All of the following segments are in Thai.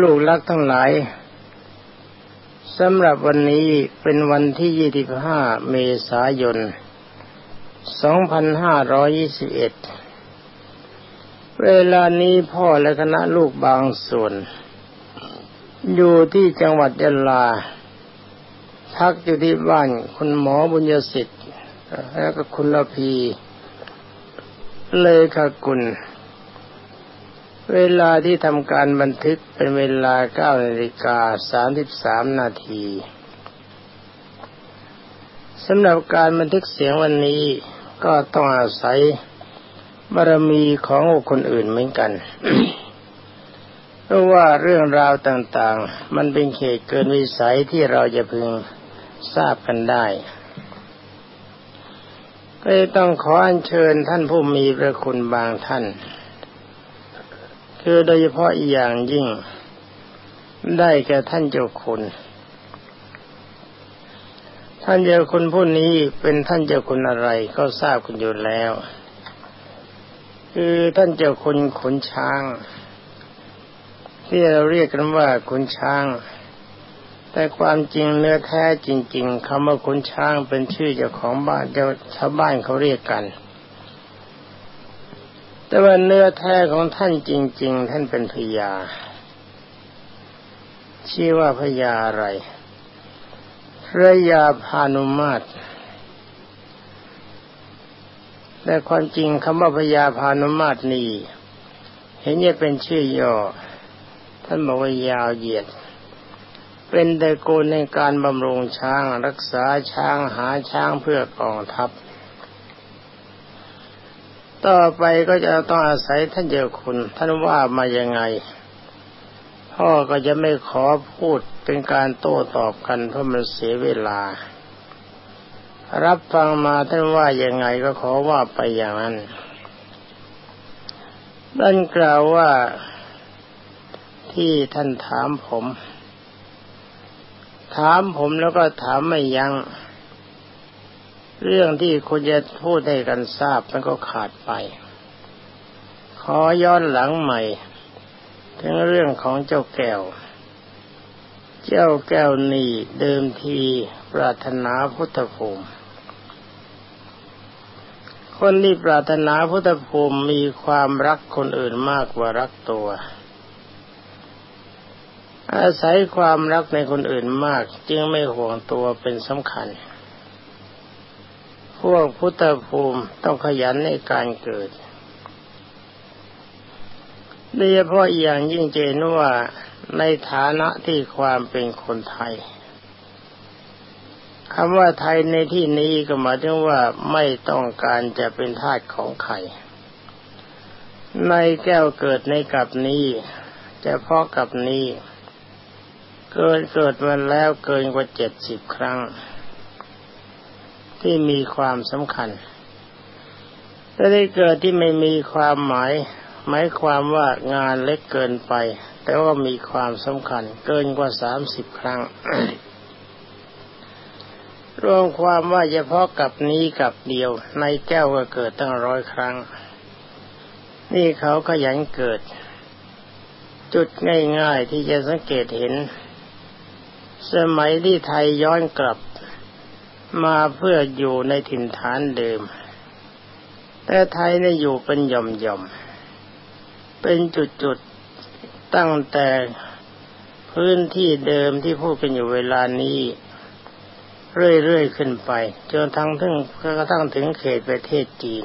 ลูกรักทั้งหลายสำหรับวันนี้เป็นวันที่ 25 เมษายน 2521 เวลานี้พ่อและคณะลูกบางส่วน อยู่ที่จังหวัดยะลา พักอยู่ที่บ้านคุณหมอบุญยสิทธิ์ แล้วก็คุณละพี เลยค่ะคุณ เวลาที่ทำการบันทึกเป็นเวลาเก้านาฬิกาสามสิบสามนาทีสำหรับการบันทึกเสียงวันนี้ก็ต้องอาศัยบารมีของคนอื่นเหมือนกัน เพราะว่าเรื่องราวต่างๆ มันเป็นเขตเกินวิสัยที่เราจะพึงทราบกันได้ ก็ต้องขออัญเชิญท่านผู้มีพระคุณบางท่าน คือโดยเฉพาะอย่างยิ่ง ได้แก่ท่านเจ้าคุณ ท่านเจ้าคุณผู้นี้เป็นท่านเจ้าคุณอะไรก็ทราบคุณอยู่แล้ว คือท่านเจ้าคุณขุนช้าง ที่เราเรียกกันว่าขุนช้าง แต่ความจริงเนื้อแท้จริง ๆคำว่าขุนช้างเป็นชื่อเจ้าของบ้านเจ้าชาวบ้านเขาเรียกกัน แต่ว่าเนื้อแท้ของท่านจริง ๆ ท่านเป็นพญาชื่อว่าพญาอะไรพระยาพานุมาตรแต่ความจริงคำว่าพญาพานุมาตรนี่เห็นจะเป็นชื่อย่อ ท่านบอกว่ายาวเหยียด เป็นตะโกนในการบำรุงช้างรักษาช้างหาช้างเพื่อกองทัพ ต่อไปก็จะต้องอาศัยท่านเจ้าคุณ ท่านว่ามายังไง พ่อก็จะไม่ขอพูดเป็นการโต้ตอบกันเพราะมันเสียเวลา รับฟังมาท่านว่ายังไงก็ขอว่าไปอย่างนั้นท่านกล่าวว่าที่ท่านถามผม ถามผมแล้วก็ถามไม่ยัง้ง เรื่องที่คุณจะพูดให้กันทราบมันก็ขาดไป ขอย้อนหลังใหม่ ถึงเรื่องของเจ้าแก้ว เจ้าแก้วนี่เดิมทีปรารถนาพุทธภูมิ คนที่ปรารถนาพุทธภูมิมีความรักคนอื่นมากกว่ารักตัว อาศัยความรักในคนอื่นมากจึงไม่ห่วงตัวเป็นสำคัญ วกพุทธภูมิต้องขยันในการเกิดโดยเฉพาะอย่างยิ่งเจนว่าในฐานะที่ความเป็นคนไทยคำว่าไทยในที่นี้ก็หมายถึงว่าไม่ต้องการจะเป็นทาสของใคร ในแก้วเกิดในกับนี้จะเพาะกับนี้ เกิดเกิดมาแล้วเกินกว่าเจ็ดสิบครั้ง ที่มีความสำคัญถ้าได้เกิดที่ไม่มีความหมาย หมายความว่างานเล็กเกินไป แต่ว่ามีความสำคัญ เกินกว่าสามสิบครั้ง รวมความว่าเฉพาะกับนี้กับเดียว ในแก้วก็เกิดตั้งร้อยครั้ง นี่เขาขยันเกิด จุดง่ายๆที่จะสังเกตเห็นสมัยที่ไทยย้อนกลับ มาเพื่ออยู่ในถิ่นฐานเดิม แต่ไทยได้อยู่เป็นหย่อมๆ เป็นจุดๆ ตั้งแต่พื้นที่เดิมที่พูดกันอยู่เวลานี้ เรื่อยๆ ขึ้นไป จนทั้งถึงกระทั่งถึงเขตประเทศจีน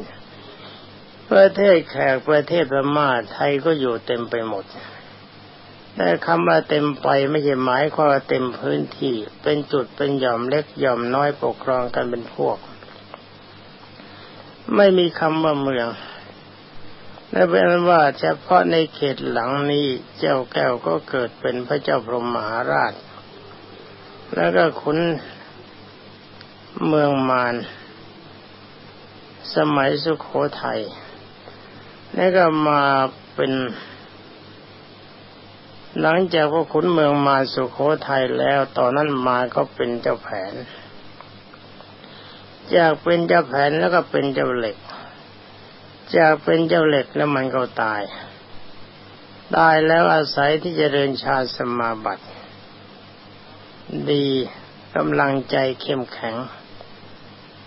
ประเทศแขกประเทศพม่าไทยก็อยู่เต็มไปหมด แต่คำว่าเต็มไปไม่ใช่หมายความว่าเต็มพื้นที่เป็นจุดเป็นหย่อมเล็กหย่อมน้อยปกครองกันเป็นพวก ไม่มีคำว่าเมืองและเป็นว่าเฉพาะในเขตหลังนี้เจ้าแก้วก็เกิดเป็นพระเจ้าพรหมมหาราช แล้วก็ขุนเมืองมารสมัยสุขโขทยัยแล้วก็มาเป็น หลังจากพวกขุนเมืองมาสุโขทัยแล้วตอนนั้นมาก็เป็นเจ้าแผน จากเป็นเจ้าแผนแล้วก็เป็นเจ้าเหล็ก จากเป็นเจ้าเหล็กแล้วมันก็ตาย ตายแล้วอาศัยที่จะเริญชาสมาบัติ ดีกำลังใจเข้มแข็ง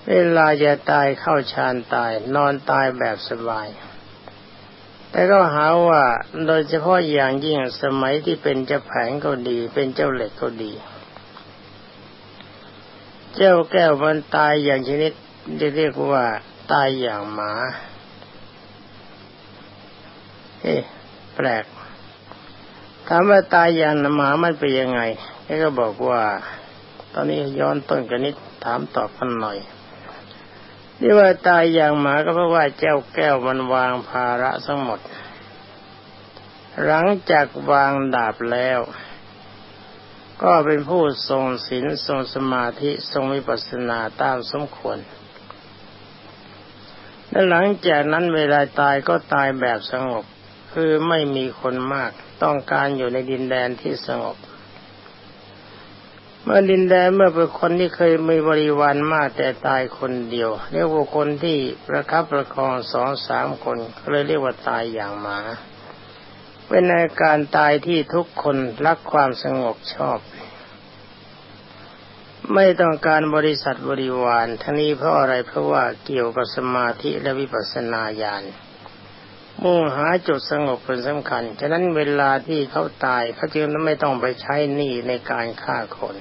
เวลาจะตายเข้าฌานตาย นอนตายแบบสบาย แต่ก็หาว่าโดยเฉพาะอย่างยิ่งสมัยที่เป็นเจ้าแผงก็ดี เป็นเจ้าเหล็กก็ดี เจ้าแก้วมันตายอย่างชนิดจะเรียกว่าตายอย่างหมาเอ๊แปลกถามว่าตายอย่างหมามันเป็นยังไงแกก็บอกว่า ตอนนี้ย้อนต้นกันนิดถามตอบกันหน่อย นี่ว่าตายอย่างหมาก็เพราะว่าเจ้าแก้วมันวางภาระทั้งหมด หลังจากวางดาบแล้ว ก็เป็นผู้ทรงศีลทรงสมาธิทรงวิปัสสนาตามสมควร และหลังจากนั้นเวลาตายก็ตายแบบสงบ คือไม่มีคนมาก ต้องการอยู่ในดินแดนที่สงบ มื่อดินแดนเมื่อเป็นคนที่เคยมีบริวารมากแต่ตายคนเดียว เรียกว่าคนที่ประคับประคองสองสามคนเลยเรียกว่าตายอย่างหมาเป็นในการตายที่ทุกคนรักความสงบชอบ ไม่ต้องการบริษัทบริวารทั้งนี้เพราะอะไรเพราะว่าเกี่ยวกับสมาธิและวิปัสสนาญาณ มุ่งหาจุดสงบเป็นสำคัญ ฉะนั้นเวลาที่เขาตายเขาจึงไม่ต้องไปใช้หนี้ในการฆ่าคน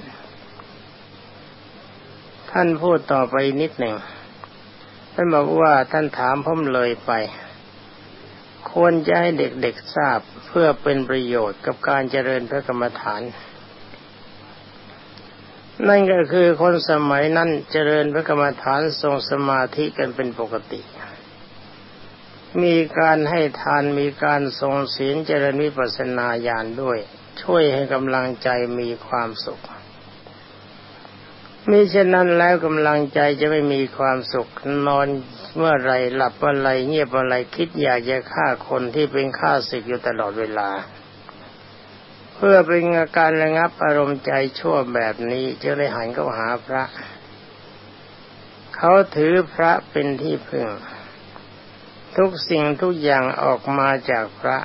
ท่านพูดต่อไปนิดหนึ่ง ท่านบอกว่าท่านถามผมเลยไป ควรจะให้เด็กๆทราบเพื่อเป็นประโยชน์กับการเจริญพระกรรมฐาน นั่นก็คือคนสมัยนั้นเจริญพระกรรมฐานทรงสมาธิกันเป็นปกติ มีการให้ทานมีการทรงศีลเจริญวิปัสนาญาณด้วย ช่วยให้กำลังใจมีความสุขมิเช่นนั้นแล้วกำลังใจจะไม่มีความสุขนอนเมื่อไรหลับเมื่อไรเงียบเมื่อไรคิดอยากจะฆ่าคนที่เป็นฆ่าศึกอยู่ตลอดเวลา เพื่อเป็นอาการระงับอารมณ์ใจชั่วแบบนี้จะเลยหันเข้าหาพระ เขาถือพระเป็นที่พึ่ง ทุกสิ่งทุกอย่างออกมาจากพระ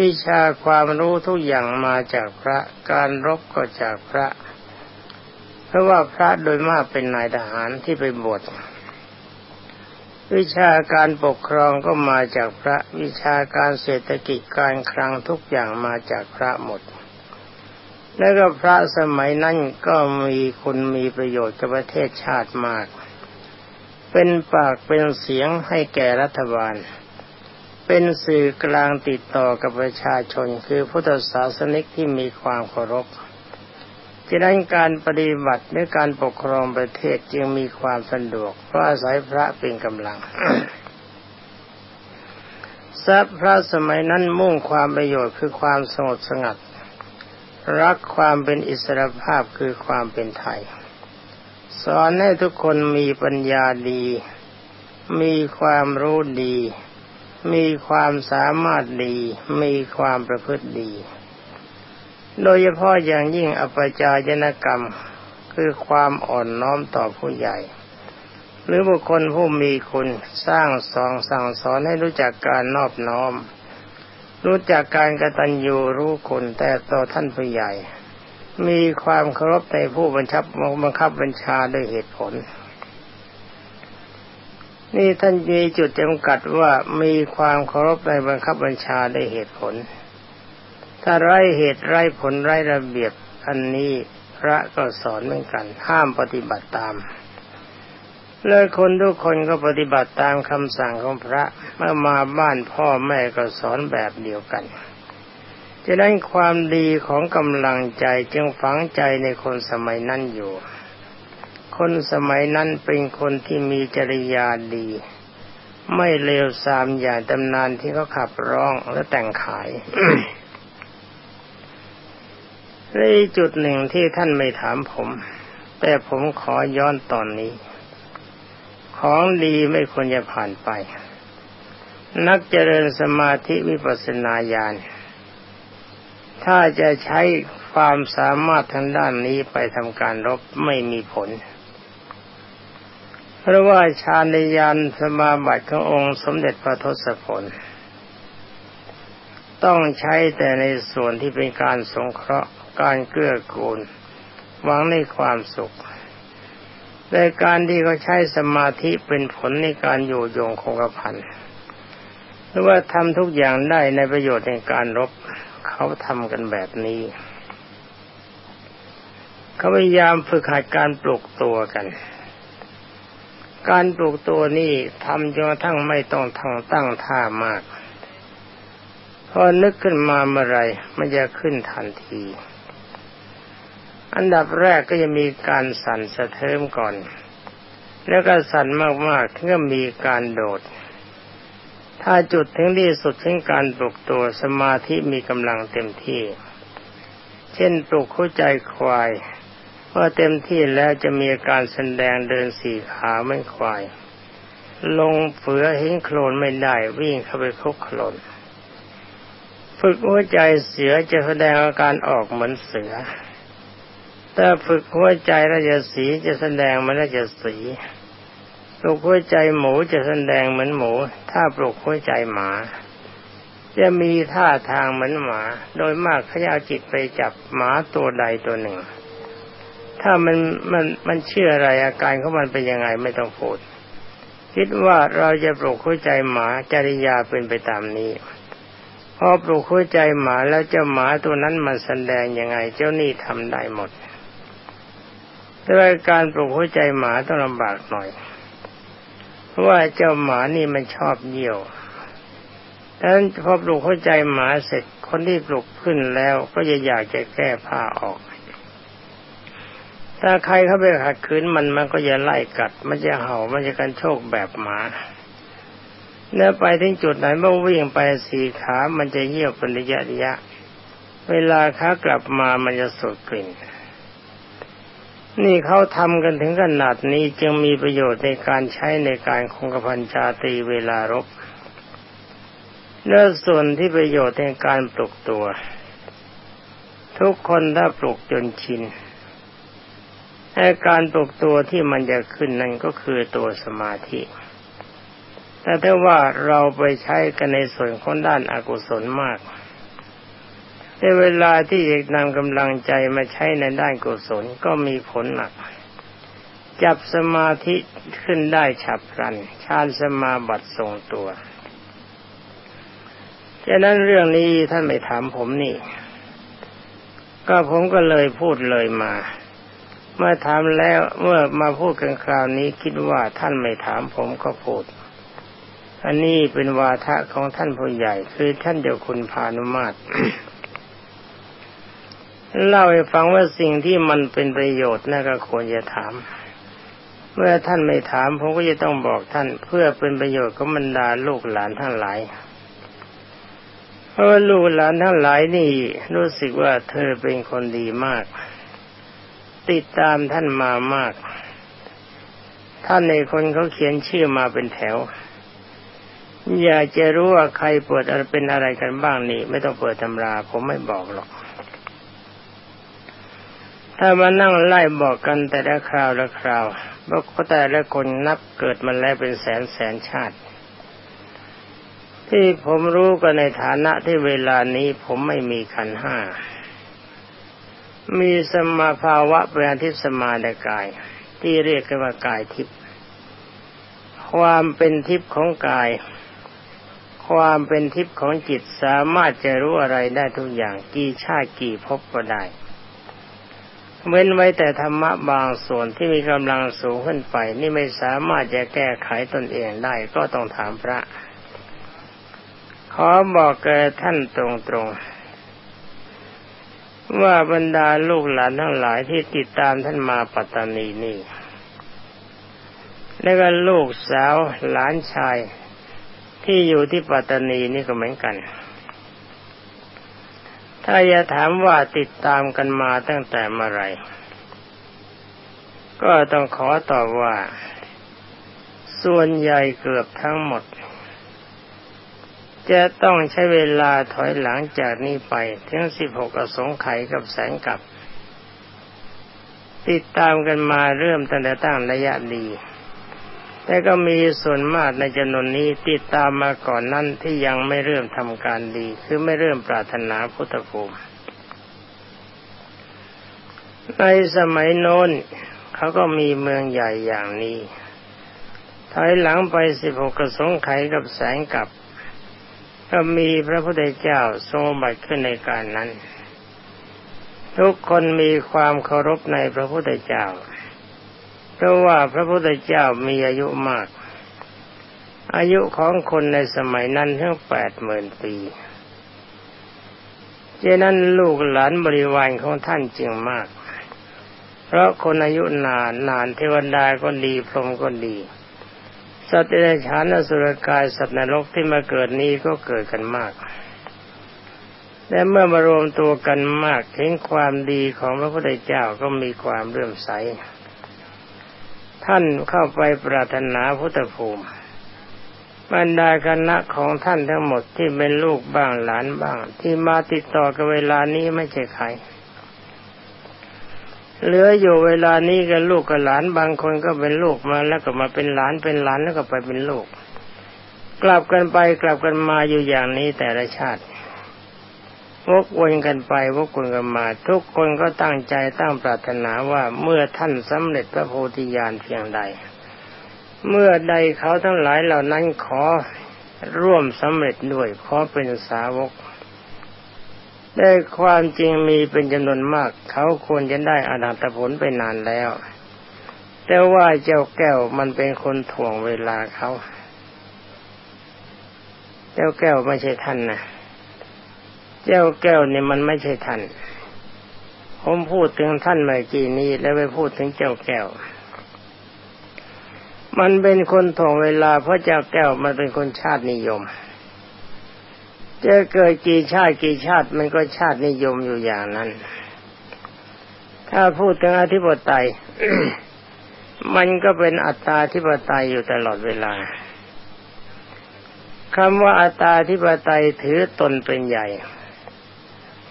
วิชาความรู้ทุกอย่างมาจากพระ การรบก็จากพระ เพราะว่าพระโดยมากเป็นนายทหารที่ไปบวชวิชาการปกครองก็มาจากพระวิชาการเศรษฐกิจการคลังทุกอย่างมาจากพระหมด แล้วก็พระสมัยนั้นก็มีคุณมีประโยชน์กับประเทศชาติมาก เป็นปากเป็นเสียงให้แก่รัฐบาล เป็นสื่อกลางติดต่อกับประชาชนคือพุทธศาสนิกที่มีความเคารพจะนั้นการปฏิบัติในการปกครองประเทศจึงมีความสะดวก เพราะอาศัยพระเป็นกำลังทรัพย์พระสมัยนั้นมุ่งความประโยชน์คือความสงบสงัด รักความเป็นอิสรภาพคือความเป็นไทย สอนให้ทุกคนมีปัญญาดี มีความรู้ดี มีความสามารถดี มีความประพฤติดี โดยเฉพาะอย่างยิ่งอปจายนกรรม คือความอ่อนน้อมต่อผู้ใหญ่ หรือบุคคลผู้มีคุณสร้างสองสั่งสอนให้รู้จักการนอบน้อม รู้จักการกระตัญญูรู้คุณแต่ต่อท่านผู้ใหญ่ มีความเคารพในผู้บัญชับบังคับบัญชาด้วยเหตุผล นี่ท่านมีจุดจำกัดว่ามีความเคารพในบังคับบัญชาด้วยเหตุผล ถ้าไร้เหตุไร้ผลไร้ระเบียบอันนี้พระก็สอนเหมือนกัน ห้ามปฏิบัติตามเลยคนทุกคนก็ปฏิบัติตามคำสั่งของพระเมื่อมาบ้านพ่อแม่ก็สอนแบบเดียวกัน ฉะนั้นความดีของกำลังใจจึงฝังใจในคนสมัยนั้นอยู่ คนสมัยนั้นเป็นคนที่มีจริยาดี ไม่เลวทรามอย่างตำนานที่เขาขับร้องและแต่งขายในจุดหนึ่งที่ท่านไม่ถามผม แต่ผมขอย้อนตอนนี้ ของดีไม่ควรจะผ่านไป นักเจริญสมาธิวิปัสสนาญาณ ถ้าจะใช้ความสามารถทางด้านนี้ไปทำการรบไม่มีผล เพราะว่าฌานยานสมาบัติขององค์สมเด็จพระทศพล ต้องใช้แต่ในส่วนที่เป็นการสงเคราะห์การเกื้อกูลหวังในความสุขในการที่เขาใช้สมาธิเป็นผลในการอยู่ยงคงกระพันหรือว่าทำทุกอย่างได้ในประโยชน์ในการรบ เขาทำกันแบบนี้ เขาพยายามฝึกหัดการปลุกตัวกัน การปลุกตัวนี่ทำจนกระทั่งไม่ต้องทางตั้งท่ามากพอนึกขึ้นมาเมื่อไรมันจะขึ้นทันที อันดับแรกก็จะมีการสั่นสะเทิมก่อน แล้วก็สั่นมากๆถึงจะมีการโดด ถ้าจุดถึงที่สุดถึงการปลุกตัวสมาธิมีกำลังเต็มที่ เช่นปลุกเข้าใจควายเมื่อเต็มที่แล้วจะมีการแสดงเดินสี่ขาไม่ควาย ลงเฟือเห็นโคลนไม่ได้วิ่งเข้าไปคุกโคลนฝึกหัวใจเสือจะแสดงอาการออกเหมือนเสือถ้าฝึกหัวใจราชสีจะแสดงมันราชสี ปลุกหัวใจหมูจะแสดงเหมือนหมู ถ้าปลุกหัวใจหมา จะมีท่าทางเหมือนหมา โดยมากเขาจะเอาจิตไปจับหมาตัวใดตัวหนึ่ง ถ้ามันมันมันเชื่ออะไรอาการของมันเป็นยังไงไม่ต้องพูดคิดว่าเราจะปลุกหัวใจหมาจริยาเป็นไปตามนี้พอปลุกหัวใจหมาแล้วเจ้าหมาตัวนั้นมันแสดงยังไง เจ้านี่ทำได้หมดแต่ว่าการปลุกหัวใจหมาต้องลำบากหน่อย ว่าเจ้าหมานี่มันชอบเยี่ยวดังนั้นพอปลุกหัวใจหมาเสร็จคนที่ปลุกขึ้นแล้วก็จะอยากจะแก้ผ้าออก ถ้าใครเข้าไปขัดขืนมันมันก็จะไล่กัด มันจะเห่ามันจะกันโชคแบบหมาเนื้อไปถึงจุดไหนเมื่อวิ่งไปสี่ขา มันจะเยี่ยวเป็นระยะระยะ เวลาขากลับมามันจะสดกลิ่น นี่เขาทำกันถึงขนาดนี้จึงมีประโยชน์ในการใช้ในการคงกระพันชาตีเวลารบเนื้อส่วนที่ประโยชน์ในการปลุกตัว ทุกคนถ้าปลุกจนชินแต่การปลุกตัวที่มันจะขึ้นนั่นก็คือตัวสมาธิ แต่ถ้าว่าเราไปใช้กันในส่วนของด้านอากุศลมาก ในเวลาที่จะนำกำลังใจมาใช้ในด้านกุศลก็มีผลหนัก จับสมาธิขึ้นได้ฉับพลันฌานสมาบัติทรงตัวฉะนั้นเรื่องนี้ท่านไม่ถามผมนี่ ก็ผมก็เลยพูดเลยมา เมื่อถามแล้วเมื่อมาพูดกันคราวนี้คิดว่าท่านไม่ถามผมก็พูด อันนี้เป็นวาทะของท่านผู้ใหญ่ คือท่านเดียวคุณพานุมาตร เล่าให้ฟังว่าสิ่งที่มันเป็นประโยชน์นั่นก็ควรจะถาม เมื่อท่านไม่ถามผมก็จะต้องบอกท่าน เพื่อเป็นประโยชน์ของบรรดาลูกหลานทั้งหลายเพราะลูกหลานทั้งหลายนี่รู้สึกว่าเธอเป็นคนดีมาก ติดตามท่านมามาก ท่านในคนเขาเขียนชื่อมาเป็นแถว อยากจะรู้ว่าใครเปิดอะไรเป็นอะไรกันบ้างนี่ ไม่ต้องเปิดตำรา ผมไม่บอกหรอก ถ้ามานั่งไล่บอกกันแต่ละคราวละคราวเพราแต่ละคนนับเกิดมาแล้วเป็นแสนแสนชาติ ที่ผมรู้กันในฐานะที่เวลานี้ผมไม่มีขันห้า มีสมาภาวะเป็นทิสมาในกาย ที่เรียกกันว่ากายทิพย์ความเป็นทิพย์ของกาย ความเป็นทิพย์ของจิตสามารถจะรู้อะไรได้ทุกอย่าง กี่ชาติกี่ภพก็ได้ เว้นไว้แต่ธรรมะบางส่วนที่มีกำลังสูงขึ้นไป นี่ไม่สามารถจะแก้ไขตนเองได้ก็ต้องถามพระ ขอบอกแกท่านตรงๆ ว่าบรรดาลูกหลานทั้งหลายที่ติดตามท่านมาปัตตานีนี่ แล้วก็ลูกสาวหลานชายที่อยู่ที่ปัตตานีนี่ก็เหมือนกัน ถ้าจะถามว่าติดตามกันมาตั้งแต่เมื่อไร ก็ต้องขอตอบว่า ส่วนใหญ่เกือบทั้งหมด จะต้องใช้เวลาถอยหลังจากนี้ไปถึงสิบหกอสงไขยกับแสงกับ ติดตามกันมาเริ่มตั้งแต่ตั้งระยะดี แต่ก็มีส่วนมากในจำนวนนี้ติดตามมาก่อนนั้นที่ยังไม่เริ่มทำการดี คือไม่เริ่มปรารถนาพุทธภูมิ ในสมัยโน้นเขาก็มีเมืองใหญ่อย่างนี้ถอยหลังไปสิบหกกระสงไขกับแสงกับ ก็มีพระพุทธเจ้าทรงบัติขึ้นในการนั้น ทุกคนมีความเคารพในพระพุทธเจ้า เพราะว่าพระพุทธเจ้ามีอายุมาก อายุของคนในสมัยนั้นทั้งแปดหมื่นปีเจนั้นลูกหลานบริวารของท่านจึงมาก เพราะคนอายุนานนานเทวดาก็ดีพรหมก็ดี สัตว์เดรัจฉานอสุรกายสัตว์นรกที่มาเกิดนี้ก็เกิดกันมาก และเมื่อมารวมตัวกันมากเห็นความดีของพระพุทธเจ้าก็มีความเรื่มใส ท่านเข้าไปปรารถนาพุทธภูมิบรรดาคณะของท่านทั้งหมดที่เป็นลูกบ้างหลานบ้าง ที่มาติดต่อกับเวลานี้ไม่ใช่ใครเหลืออยู่เวลานี้กับลูกกับหลานบางคนก็เป็นลูกมาแล้วก็มาเป็นหลานเป็นหลานแล้วก็ไปเป็นลูก กลับกันไปกลับกันมาอยู่อย่างนี้แต่ละชาติ วกวนกันไปวกวนกันมา ทุกคนก็ตั้งใจตั้งปรารถนาว่าเมื่อท่านสำเร็จพระโพธิญาณเพียงใด เมื่อใดเขาทั้งหลายเหล่านั้นขอร่วมสำเร็จด้วยขอเป็นสาวก ได้ความจริงมีเป็นจำนวนมาก เขาควรจะได้อนาตผลไปนานแล้ว แต่ว่าเจ้าแก้วมันเป็นคนถ่วงเวลาเขาเจ้าแก้วไม่ใช่ท่านนะ เจ้าแก้วเนี่ยมันไม่ใช่ท่าน ผมพูดถึงท่านเมื่อกี้นี้แล้วไปพูดถึงเจ้าแก้ว มันเป็นคนถ่วงเวลาเพราะเจ้าแก้วมันเป็นคนชาตินิยม จะเกิดกี่ชาติกี่ชาติมันก็ชาตินิยมอยู่อย่างนั้น ถ้าพูดถึงอธิปไตย มันก็เป็นอัตตาธิปไตยอยู่ตลอดเวลาคำว่าอัตตาธิปไตยถือตนเป็นใหญ่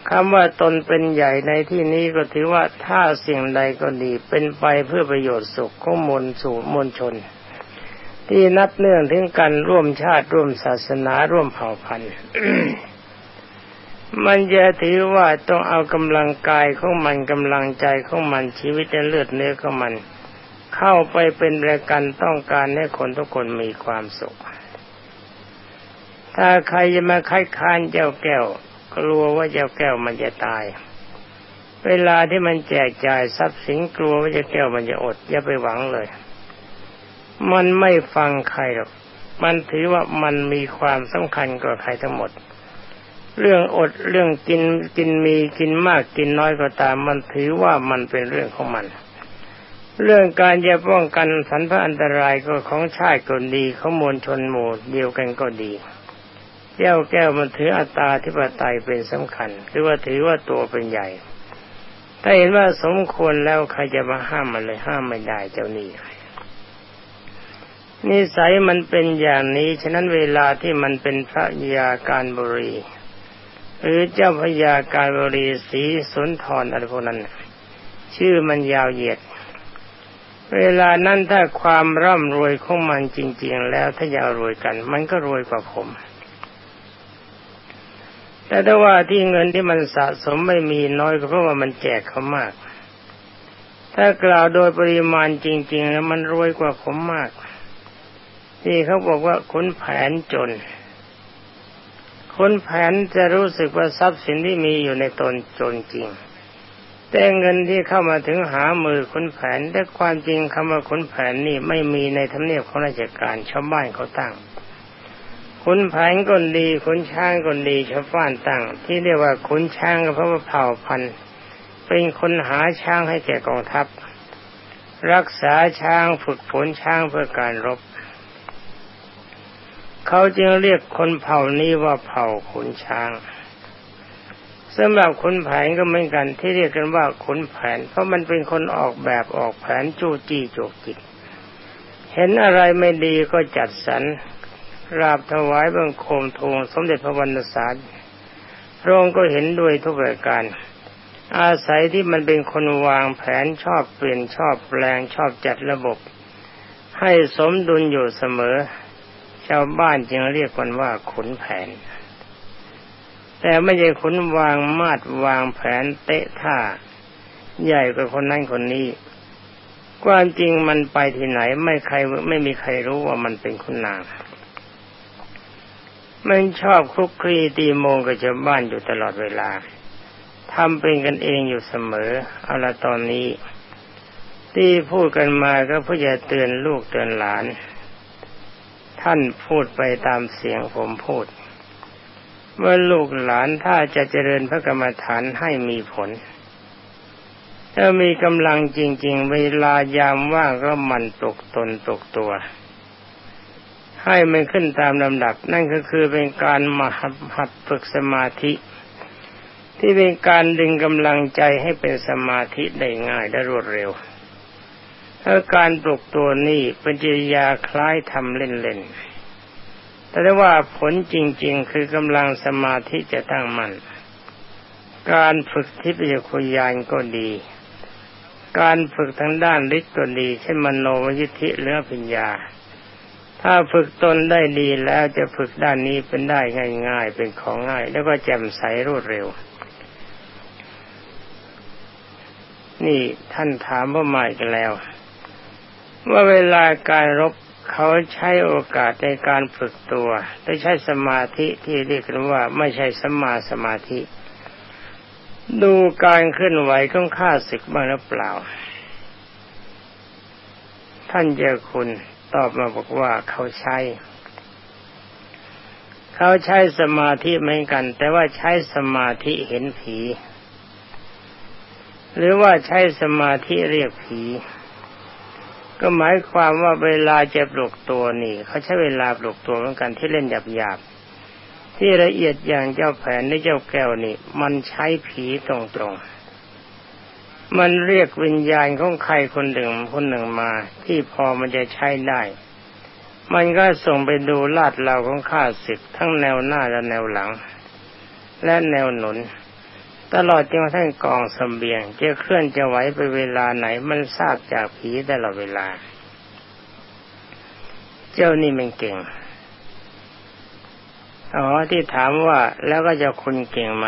คำว่าตนเป็นใหญ่ในที่นี้ก็ถือว่าถ้าสิ่งใดก็ดี เป็นไปเพื่อประโยชน์สุขของมวลสู่มวลชน ที่นับเนื่องถึงกันร่วมชาติร่วมศาสนาร่วมเผ่าพันธุ์มันจะถือว่าต้องเอากำลังกายของมันกำลังใจของมันชีวิตและเลือดเนื้อของมัน เข้าไปเป็นแรงกันต้องการให้คนทุกคนมีความสุข ถ้าใครจะมาคัดค้านเจ้าแก้ว กลัวว่าเจ้าแก้วมันจะตาย เวลาที่มันแจกจ่ายทรัพย์สินกลัวว่าเจ้าแก้วมันจะอดอย่าไปหวังเลย มันไม่ฟังใครหรอกมันถือว่ามันมีความสำคัญกว่าใครทั้งหมด เรื่องอดเรื่องกินกินมีกินมากกินน้อยก็ตาม มันถือว่ามันเป็นเรื่องของมัน เรื่องการจะป้องกันสันพอันตรายก็ของชาติก็ดีของมวลชนหมู่เดียวกันก็ดี แก้วแก้วมันถืออัตตาธิปไตยเป็นสำคัญหรือว่าถือว่าตัวเป็นใหญ่ ถ้าเห็นว่าสมควรแล้วใครจะมาห้ามมันเลยห้ามไม่ได้เจ้านี่นิสัยมันเป็นอย่างนี้ ฉะนั้นเวลาที่มันเป็นพระยาการบรีหรือเจ้าพระยาการบรีสีสุนทรอะไรพวกนั้นชื่อมันยาวเหยียด เวลานั้นถ้าความร่ำรวยของมันจริง ๆ แล้วถ้าอยากรวยกัน มันก็รวยกว่าผม แต่ถ้าว่าที่เงินที่มันสะสมไม่มีน้อยก็เพราะว่ามันแจกเขามาก ถ้ากล่าวโดยปริมาณจริง ๆ แล้วมันรวยกว่าผมมากที่เขาบอกว่าคนแผนจน คนแผนจะรู้สึกว่าทรัพย์สินที่มีอยู่ในตนจนจริง แต่เงินที่เข้ามาถึงหามือคนแผนแต่ความจริงคำว่าคนแผนนี่ไม่มีในทำเนียบของราชการชาวบ้านเขาตั้ง ขุนแผนก็ดีขุนช้างก็ดีชาวบ้านตั้งที่เรียกว่าขุนช้างก็เพราะว่าเผ่าพันธุ์เป็นคนหาช้างให้แก่กองทัพ รักษาช้างฝึกฝนช้างเพื่อการรบ เขาจึงเรียกคนเผ่านี้ว่าเผ่าขุนช้างสำหรับขุนแผนก็เหมือนกันที่เรียกกันว่าขุนแผน เพราะมันเป็นคนออกแบบออกแผนจู้จี้โจกจิตเห็นอะไรไม่ดีก็จัดสรร ราบถวายบังคมทูลสมเด็จพระวรรณศาสตร์พระองค์ก็เห็นด้วยทุกประการอาศัยที่มันเป็นคนวางแผนชอบเปลี่ยนชอบแปลงชอบจัดระบบ ให้สมดุลอยู่เสมอ ชาวบ้านจึงเรียกกันว่าขุนแผน แต่ไม่ใช่ขุนวางมาดวางแผนเตะท่า ใหญ่กว่าคนนั้นคนนี้ความจริงมันไปที่ไหนไม่ใครไม่มีใครรู้ว่ามันเป็นคุณนาง มันชอบคลุกคลีตีโมงกับชาวบ้านอยู่ตลอดเวลาทำเป็นกันเองอยู่เสมอ เอาละตอนนี้ ที่พูดกันมาก็เพื่อจะเตือนลูกเตือนหลาน ท่านพูดไปตามเสียงผมพูด เมื่อลูกหลานถ้าจะเจริญพระกรรมฐานให้มีผล ถ้ามีกำลังจริง ๆ เวลายามว่างก็มันตกตนตกตัว ให้มันขึ้นตามลำดับ นั่นก็คือเป็นการมาหัดฝึกสมาธิ ที่เป็นการดึงกำลังใจให้เป็นสมาธิได้ง่ายและรวดเร็วถ้าการปลุกตัวนี้เป็นจิยาคล้ายทำเล่นๆ แต่ว่าผลจริงๆ คือกำลังสมาธิจะตั้งมัน่น การฝึกทิพยคุยานก็ดี การฝึกทางด้านฤทธิ์ก็ดีเช่นมโนวิธิเลือปัญญา ถ้าฝึกตนได้ดีแล้วจะฝึกด้านนี้เป็นได้ง่าย ๆ เป็นของง่าย แล้วก็แจ่มใสรวดเร็ว นี่ท่านถามว่าใหม่กันแล้ว ว่าเวลาการรบเขาใช้โอกาสในการฝึกตัวได้ใช้สมาธิที่เรียกกันว่าไม่ใช่สมาสมาธิ ดูการเคลื่อนไหวของข้าศึกบ้างหรือเปล่า ท่านเจ้าคุณ ตอบมาบอกว่าเขาใช้ เขาใช้สมาธิเหมือนกัน แต่ว่าใช้สมาธิเห็นผี หรือว่าใช้สมาธิเรียกผี ก็หมายความว่าเวลาจะปลุกตัวนี่ เขาใช้เวลาปลุกตัวเหมือนกันที่เล่นหยาบๆที่ละเอียดอย่างเจ้าแผนในเจ้าแก้วนี่ มันใช้ผีตรงๆ มันเรียกวิญญาณของใครคนหนึ่งคนหนึ่งมา ที่พอมันจะใช้ได้ มันก็ส่งไปดูลาดเหลาของข้าศึกทั้งแนวหน้าและแนวหลัง และแนวหนุน ตลอดจนกระทั่งกองสมเบียงจะเคลื่อนจะไหวไปเวลาไหนมันทราบจากผีตลอดเวลา เจ้านี่มันเก่งอ๋อที่ถามว่าแล้วก็จะคุณเก่งไหม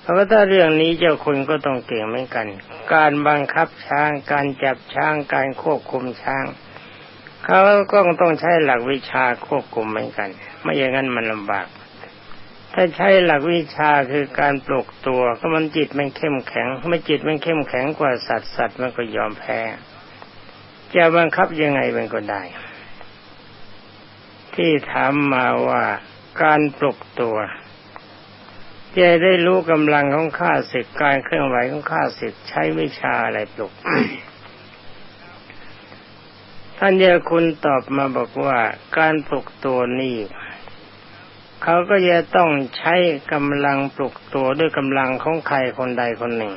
เพราะถ้าเรื่องนี้เจ้าคุณก็ต้องเก่งเหมือนกัน การบังคับช้าง การจับช้าง การควบคุมช้าง เขาก็ต้องใช้หลักวิชาควบคุมเหมือนกัน ไม่อย่างนั้นมันลำบาก ถ้าใช้หลักวิชาคือการปลุกตัวก็มันจิตมันเข้มแข็งไม่จิตมันเข้มแข็งกว่าสัตว์สัตว์มันก็ยอมแพ้ จะบังคับยังไงมันก็ได้ ที่ถามมาว่าการปลุกตัว จะได้รู้กำลังของข้าศึกการเคลื่อนไหวของข้าศึกใช้วิชาอะไรปลุก ท่านเดียคุณตอบมาบอกว่าการปลุกตัวนี้เขาก็จะต้องใช้กำลังปลุกตัวด้วยกำลังของใครคนใดคนหนึ่ง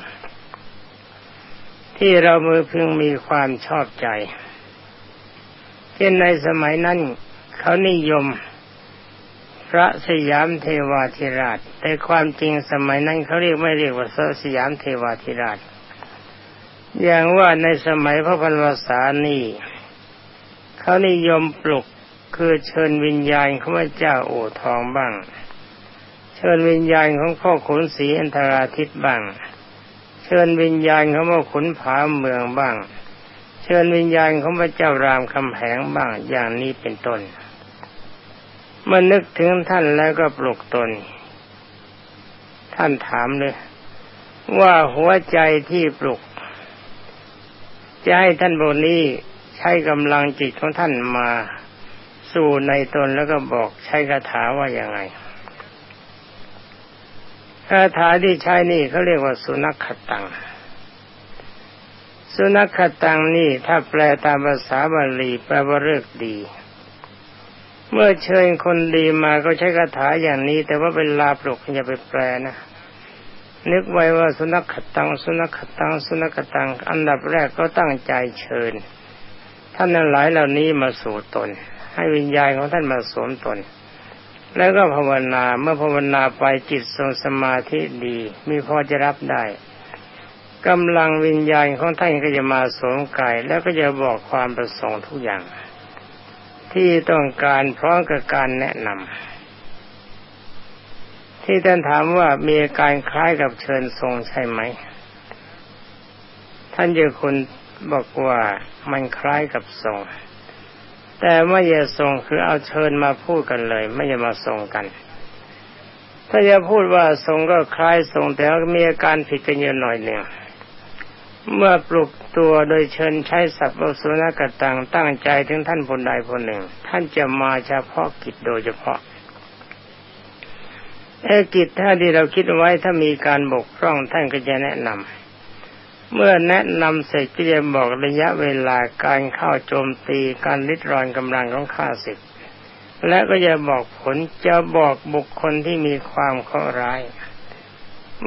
ที่เรามือพึงมีความชอบใจ เช่นในสมัยนั้นเขานิยม ระสยามเทวาธิราช แต่ความจริงสมัยนั้นเขาเรียกไม่เรียกว่าพระสยามเทวาธิราช อย่างว่าในสมัยพระพันวษานี่เขานิยมปลุกคือเชิญวิญญาณของพระเจ้าโอทองบ้าง เชิญวิญญาณของพ่อขุนศรีอันธราทิตบ้าง เชิญวิญญาณของพ่อขุนผาเมืองบ้าง เชิญวิญญาณของพระเจ้ารามคำแหงบ้างอย่างนี้เป็นต้น มื่อนึกถึงท่านแล้วก็ปลุกตน ท่านถามเลย ว่าหัวใจที่ปลุก จะให้ท่านบนนี้ใช้กำลังจิตของท่านมาสู่ในตนแล้วก็บอกใช้คาถาว่าอย่างไงคาถาที่ใช้นี่เขาเรียกว่าสุนัขขตัง สุนัขขตังนี่ถ้าแปลตามภาษาบาลีแปลว่าเลิกดี เมื่อเชิญคนดีมาก็ใช้คาถาอย่างนี้ แต่ว่าเป็นลาปลุกอย่าไปแปลนะนึกไว้ว่าสุนัขขตังสุนัขขตังสุนัขขตัง อันดับแรกก็ตั้งใจเชิญ ท่านนั้นหลายเหล่านี้มาสู่ตน ให้วิญญาณของท่านมาสวมตน แล้วก็ภาวนาเมื่อภาวนาไปจิตทรงสมาธิดี มีพอจะรับได้กำลังวิญญาณของท่านก็จะมาสวมกายแล้วก็จะบอกความประสงค์ทุกอย่าง ที่ต้องการพร้อมกับการแนะนำที่ท่านถามว่ามีอาการคล้ายกับเชิญทรงใช่ไหม ท่านเจ้าคุณบอกว่ามันคล้ายกับทรง แต่ไม่จะทรงคือเอาเชิญมาพูดกันเลย ไม่จะมาทรงกัน ถ้าจะพูดว่าทรงก็คล้ายทรงแต่มีอาการผิดกันเยอะหน่อยหนึ่ง เมื่อปลุกตัวโดยเชิญใช้สัพพสุนักตังตั้งใจถึงท่านคนใดคนหนึ่ง ท่านจะมาเฉพาะกิจโดยเฉพาะไอ้กิจถ้าที่เราคิดไว้ถ้ามีการบกพร่องท่านก็จะแนะนำเมื่อแนะนำเสร็จก็จะบอกระยะเวลาการเข้าโจมตีการลิดรอนกำลังของข้าศึกและก็จะบอกผลจะบอกบุคคลที่มีความเคราะห์ร้าย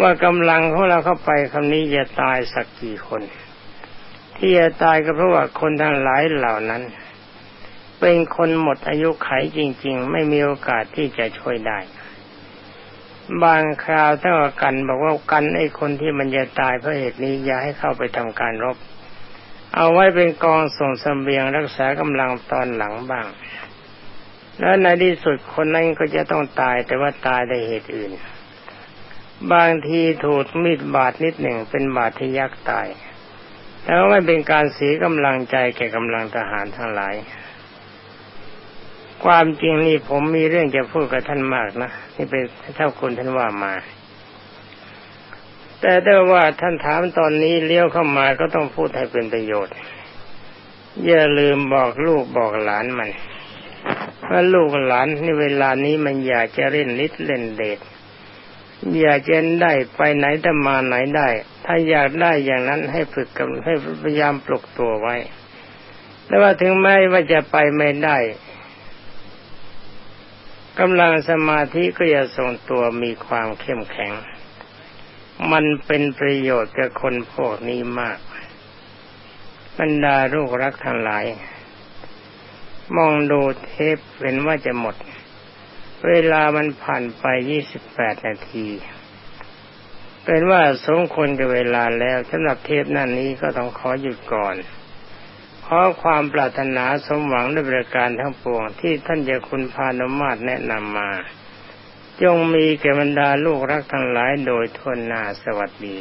ว่ากำลังของเราเข้าไปคำนี้จะตายสักกี่คน ที่จะตายก็เพราะว่าคนทั้งหลายเหล่านั้น เป็นคนหมดอายุไขจริง ๆ ไม่มีโอกาสที่จะช่วยได้ บางคราวถ้าว่ากันบอกว่ากันไอ้คนที่มันจะตายเพราะเหตุนี้อย่าให้เข้าไปทำการรบ เอาไว้เป็นกองส่งสมเบียงรักษากำลังตอนหลังบ้างแล้วในที่สุดคนนั้นก็จะต้องตายแต่ว่าตายได้เหตุอื่น บางทีถูกมีดบาดนิดหนึ่งเป็นบาดที่ยักตายแล้วไม่เป็นการเสียกำลังใจแก่กำลังทหารทั้งหลาย ความจริงนี่ผมมีเรื่องจะพูดกับท่านมากนะนี่เป็นเท่าคุณท่านว่ามา แต่ได้ว่าท่านถามตอนนี้เลี้ยวเข้ามาก็ต้องพูดให้เป็นประโยชน์ อย่าลืมบอกลูกบอกหลานมันว่าลูกหลานในเวลานี้มันอยากจะเล่นลิดเล่นเดช อยากจะได้ไปไหนแต่มาไหนได้ ถ้าอยากได้อย่างนั้นให้ฝึกกับให้พยายามปลุกตัวไว้ แต่ว่าถึงแม้ว่าจะไปไม่ได้กำลังสมาธิก็จะทรงตัวมีความเข้มแข็ง มันเป็นประโยชน์กับคนพวกนี้มากบรรดาลูกรักทั้งหลาย มองดูเทปเห็นว่าจะหมด เวลามันผ่านไปยี่สิบแปดนาที เป็นว่าสมควรกับเวลาแล้วสำหรับเทปนั้นนี้ก็ต้องขอหยุดก่อน ขอความปรารถนาสมหวังด้วยประการทั้งปวงที่ท่านเจะคุณพานุมาตรแนะนำมา จงมีแก่บรรดาลูกรักทั้งหลายโดยทวนนาสวัสดี